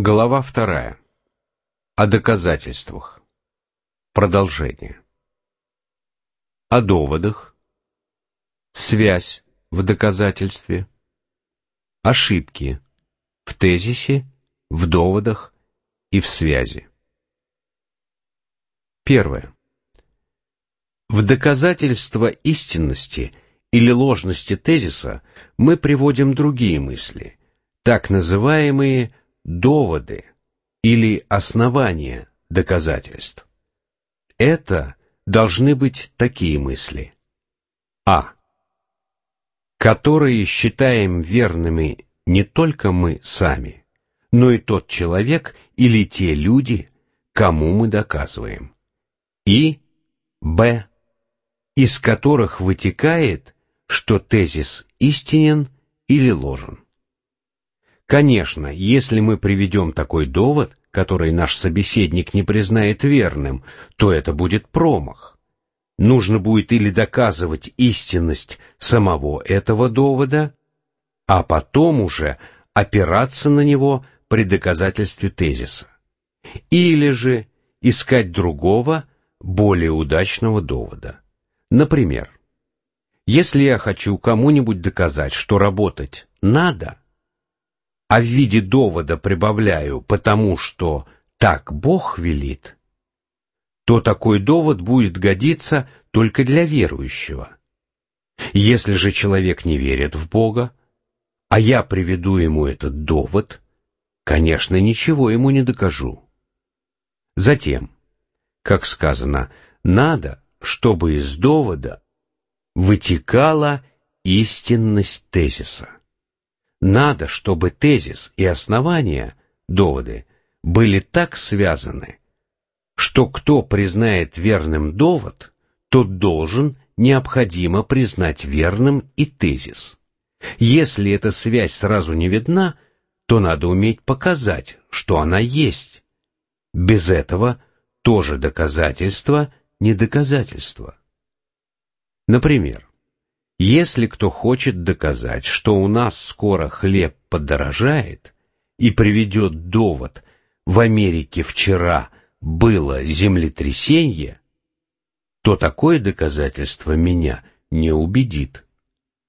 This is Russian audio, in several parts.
Глава вторая. О доказательствах. Продолжение. О доводах. Связь в доказательстве. Ошибки в тезисе, в доводах и в связи. Первое. В доказательство истинности или ложности тезиса мы приводим другие мысли, так называемые доводы или основания доказательств. Это должны быть такие мысли. А. Которые считаем верными не только мы сами, но и тот человек или те люди, кому мы доказываем. И. Б. Из которых вытекает, что тезис истинен или ложен. Конечно, если мы приведем такой довод, который наш собеседник не признает верным, то это будет промах. Нужно будет или доказывать истинность самого этого довода, а потом уже опираться на него при доказательстве тезиса. Или же искать другого, более удачного довода. Например, если я хочу кому-нибудь доказать, что работать надо, а в виде довода прибавляю «потому что так Бог велит», то такой довод будет годиться только для верующего. Если же человек не верит в Бога, а я приведу ему этот довод, конечно, ничего ему не докажу. Затем, как сказано, надо, чтобы из довода вытекала истинность тезиса. Надо, чтобы тезис и основания, доводы, были так связаны, что кто признает верным довод, тот должен необходимо признать верным и тезис. Если эта связь сразу не видна, то надо уметь показать, что она есть. Без этого тоже доказательство не доказательство. Например, если кто хочет доказать, что у нас скоро хлеб подорожает, и приведет довод «в Америке вчера было землетрясение», то такое доказательство меня не убедит.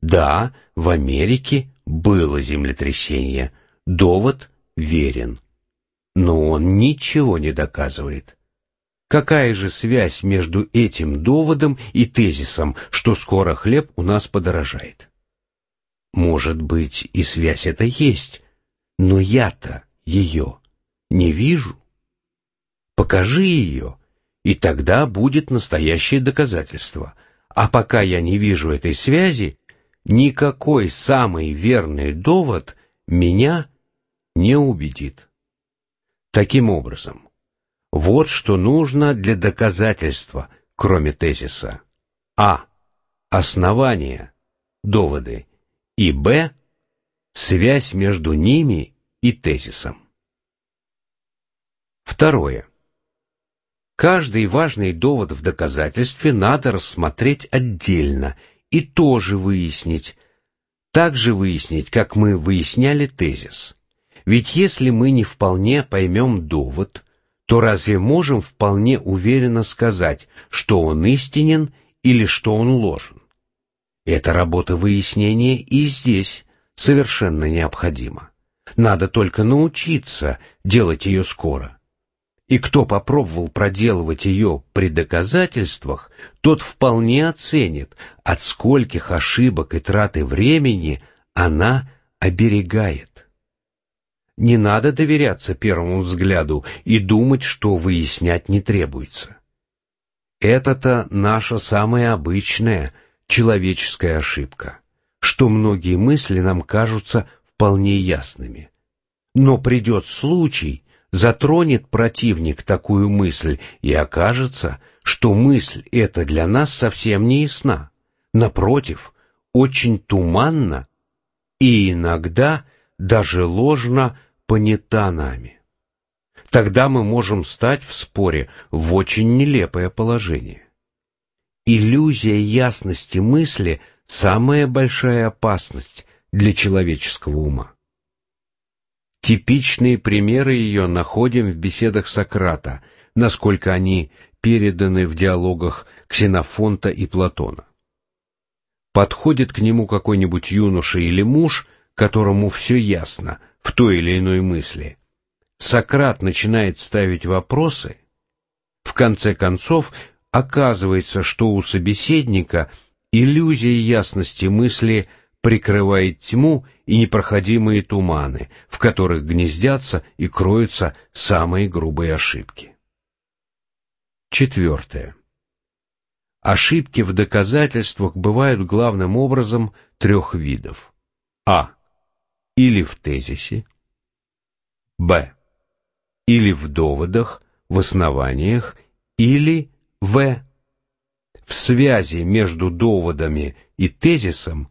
Да, в Америке было землетрясение, довод верен, но он ничего не доказывает. Какая же связь между этим доводом и тезисом, что скоро хлеб у нас подорожает? Может быть, и связь эта есть, но я-то ее не вижу. Покажи ее, и тогда будет настоящее доказательство. А пока я не вижу этой связи, никакой самый верный довод меня не убедит. Таким образом, вот что нужно для доказательства, кроме тезиса. А. Основания, доводы. И Б. Связь между ними и тезисом. Второе. Каждый важный довод в доказательстве надо рассмотреть отдельно и тоже выяснить. Так же выяснить, как мы выясняли тезис. Ведь если мы не вполне поймем довод – то разве можем вполне уверенно сказать, что он истинен или что он ложен? Эта работа выяснения и здесь совершенно необходима. Надо только научиться делать ее скоро. И кто попробовал проделывать ее при доказательствах, тот вполне оценит, от скольких ошибок и траты времени она оберегает. Не надо доверяться первому взгляду и думать, что выяснять не требуется. Это-то наша самая обычная человеческая ошибка, что многие мысли нам кажутся вполне ясными. Но придет случай, затронет противник такую мысль, и окажется, что мысль эта для нас совсем не ясна. Напротив, очень туманна и иногда даже ложно понята нами. Тогда мы можем стать в споре в очень нелепое положение. Иллюзия ясности мысли – самая большая опасность для человеческого ума. Типичные примеры ее находим в беседах Сократа, насколько они переданы в диалогах Ксенофонта и Платона. Подходит к нему какой-нибудь юноша или муж, которому все ясно в той или иной мысли. Сократ начинает ставить вопросы. В конце концов, оказывается, что у собеседника иллюзия ясности мысли прикрывает тьму и непроходимые туманы, в которых гнездятся и кроются самые грубые ошибки. Четвертое. Ошибки в доказательствах бывают главным образом трех видов. А. Или в тезисе. Б. Или в доводах, в основаниях, или в. В связи между доводами и тезисом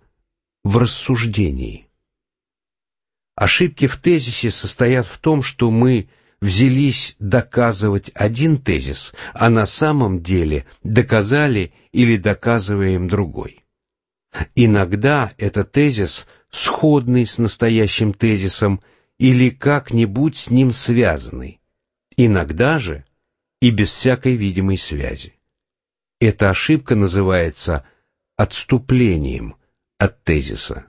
в рассуждении. Ошибки в тезисе состоят в том, что мы взялись доказывать один тезис, а на самом деле доказали или доказываем другой. Иногда этот тезис сходный с настоящим тезисом или как-нибудь с ним связанный, иногда же и без всякой видимой связи. Эта ошибка называется отступлением от тезиса.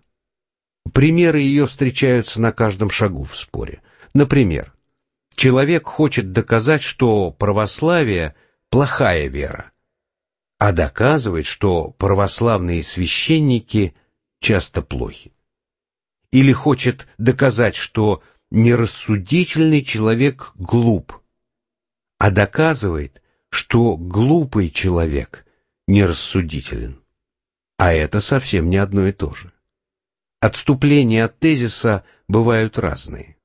Примеры ее встречаются на каждом шагу в споре. Например, Человек хочет доказать, что православие – плохая вера, а доказывает, что православные священники часто плохи. Или хочет доказать, что нерассудительный человек глуп, а доказывает, что глупый человек нерассудителен. А это совсем не одно и то же. Отступления от тезиса бывают разные.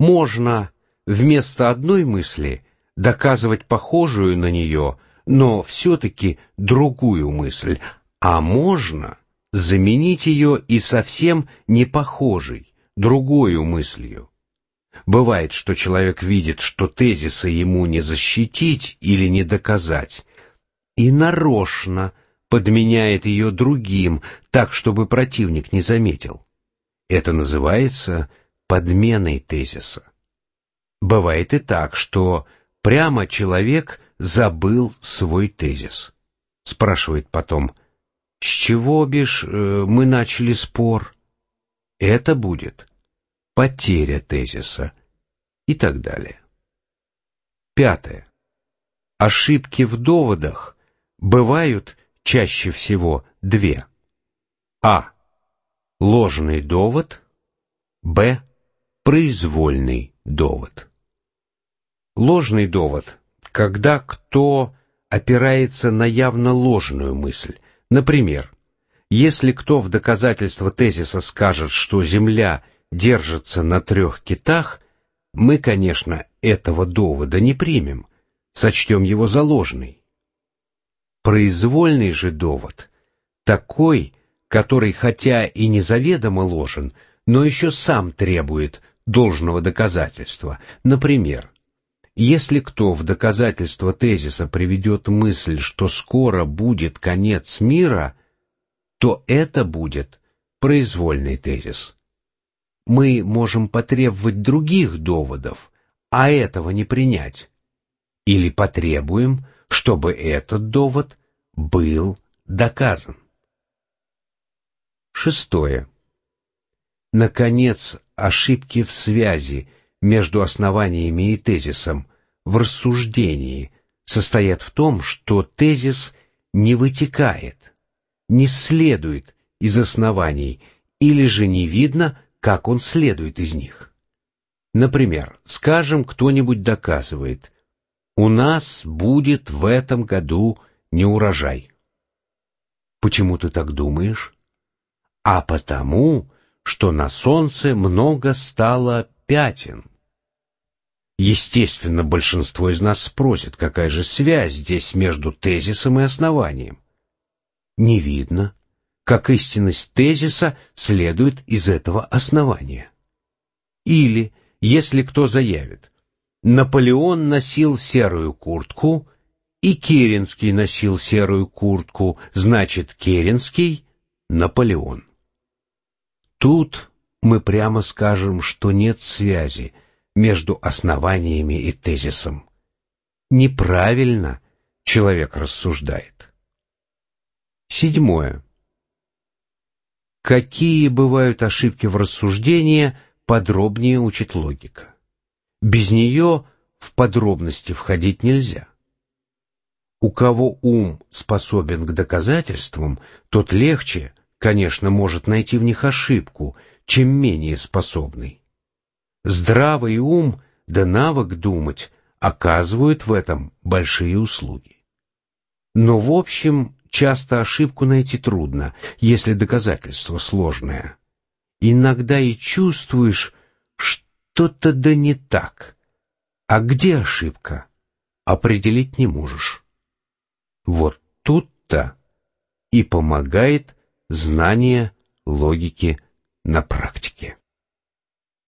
Можно вместо одной мысли доказывать похожую на нее, но все-таки другую мысль, а можно заменить ее и совсем не похожей, другую мыслью. Бывает, что человек видит, что тезисы ему не защитить или не доказать, и нарочно подменяет ее другим, так, чтобы противник не заметил. Это называется подменой тезиса. Бывает и так, что прямо человек забыл свой тезис. Спрашивает потом, с чего, бишь, э, мы начали спор? Это будет потеря тезиса и так далее. Пятое. Ошибки в доводах бывают чаще всего две. А. Ложный довод. Б. Произвольный довод. Ложный довод, когда кто опирается на явно ложную мысль. Например, если кто в доказательство тезиса скажет, что Земля держится на трех китах, мы, конечно, этого довода не примем, сочтем его за ложный. Произвольный же довод, такой, который хотя и незаведомо ложен, но еще сам требует должного доказательства. Например, если кто в доказательство тезиса приведет мысль, что скоро будет конец мира, то это будет произвольный тезис. Мы можем потребовать других доводов, а этого не принять. Или потребуем, чтобы этот довод был доказан. Шестое. Наконец, ошибки в связи – между основаниями и тезисом в рассуждении состоят в том, что тезис не вытекает, не следует из оснований, или же не видно, как он следует из них. Например, скажем, кто-нибудь доказывает, у нас будет в этом году неурожай. Почему ты так думаешь? А потому, что на солнце много стало пятен. Естественно, большинство из нас спросит, какая же связь здесь между тезисом и основанием. Не видно, как истинность тезиса следует из этого основания. Или, если кто заявит, Наполеон носил серую куртку, и Керенский носил серую куртку, значит, Керенский — Наполеон. Тут мы прямо скажем, что нет связи между основаниями и тезисом. Неправильно человек рассуждает. Седьмое. Какие бывают ошибки в рассуждении, подробнее учит логика. Без нее в подробности входить нельзя. У кого ум способен к доказательствам, тот легче, конечно, может найти в них ошибку, чем менее способный. Здравый ум да навык думать оказывают в этом большие услуги. Но в общем, часто ошибку найти трудно, если доказательство сложное. Иногда и чувствуешь, что-то да не так. А где ошибка? Определить не можешь. Вот тут-то и помогает знание логики на практике.